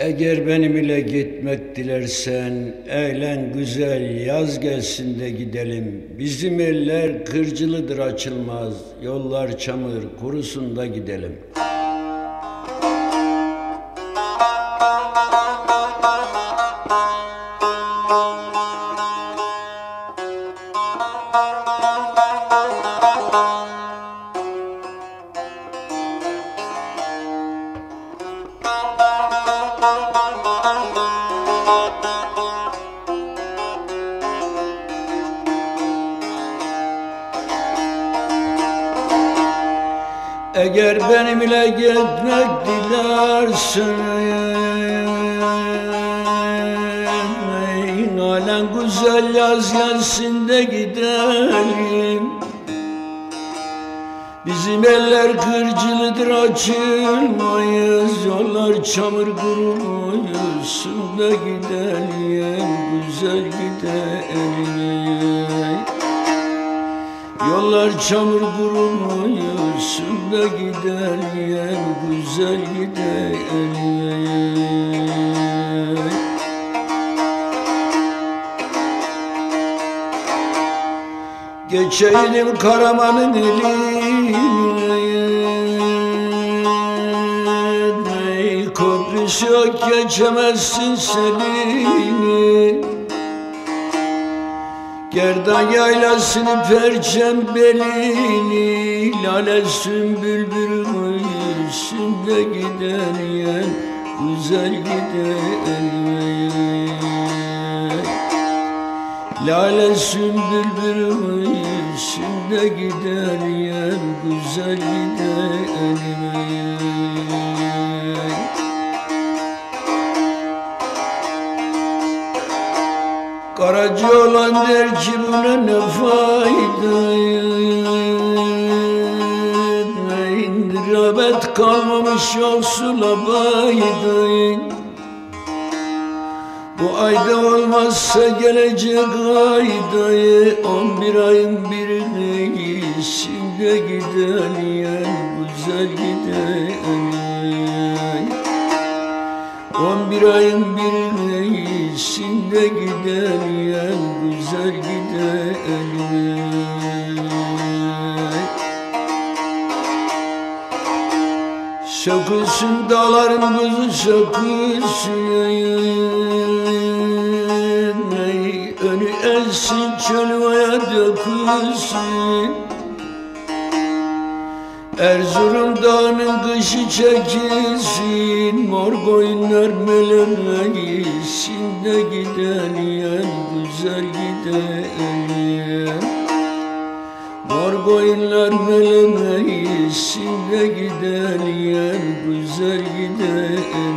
Eğer benim ile gitmek dilersen, eğlen güzel yaz gelsin de gidelim. Bizim eller kırcılıdır açılmaz, yollar çamur kurusun da gidelim. Eğer benim ile gitmek dilersen Nalen güzel yaz gelsin de gidelim Bizim eller kırcılıdır açılmayız. Yollar çamur kurumayızsın da gidelim Güzel gidelim Yollar çamur kurumayısın da gidelim Güzel gidelim Geçeydim Karaman'ın eline Köprüsü yok geçemezsin selini Gerdan yaylasını perçem belini Lale sümbül bürümüsün de gider yen Güzel gider Lale sümbül bürümüsün de gider yen Güzel gider Karacı olan der ki buna ne fayda Rağbet kalmamış yoksula baydayın Bu ayda olmazsa gelecek aydayı On bir ayın birini şimdi gidelim Güzel gidelim On bir ayın birini şimdi gidelim Güzel gidelim Sökülsün dağların kuzu sökülsün Önü elsin çölvaya dökülsün. Erzurum dağının kışı çekilsin Mor koyunlar melemeyisin de gidelim Güzel gidelim. Mor koyunlar melemeyisin de gidelim Güzel gidelim